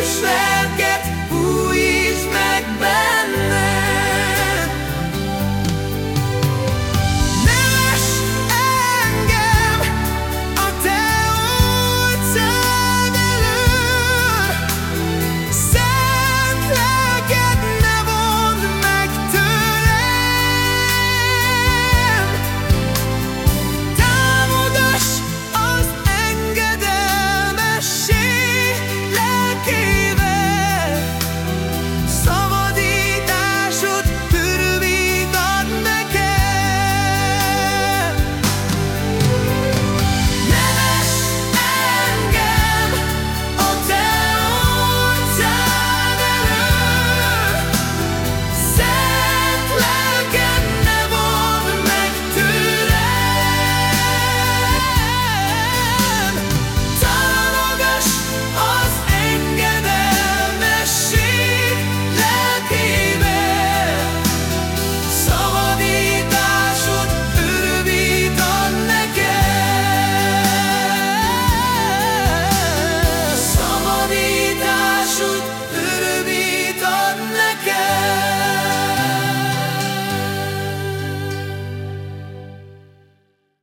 uitsluit.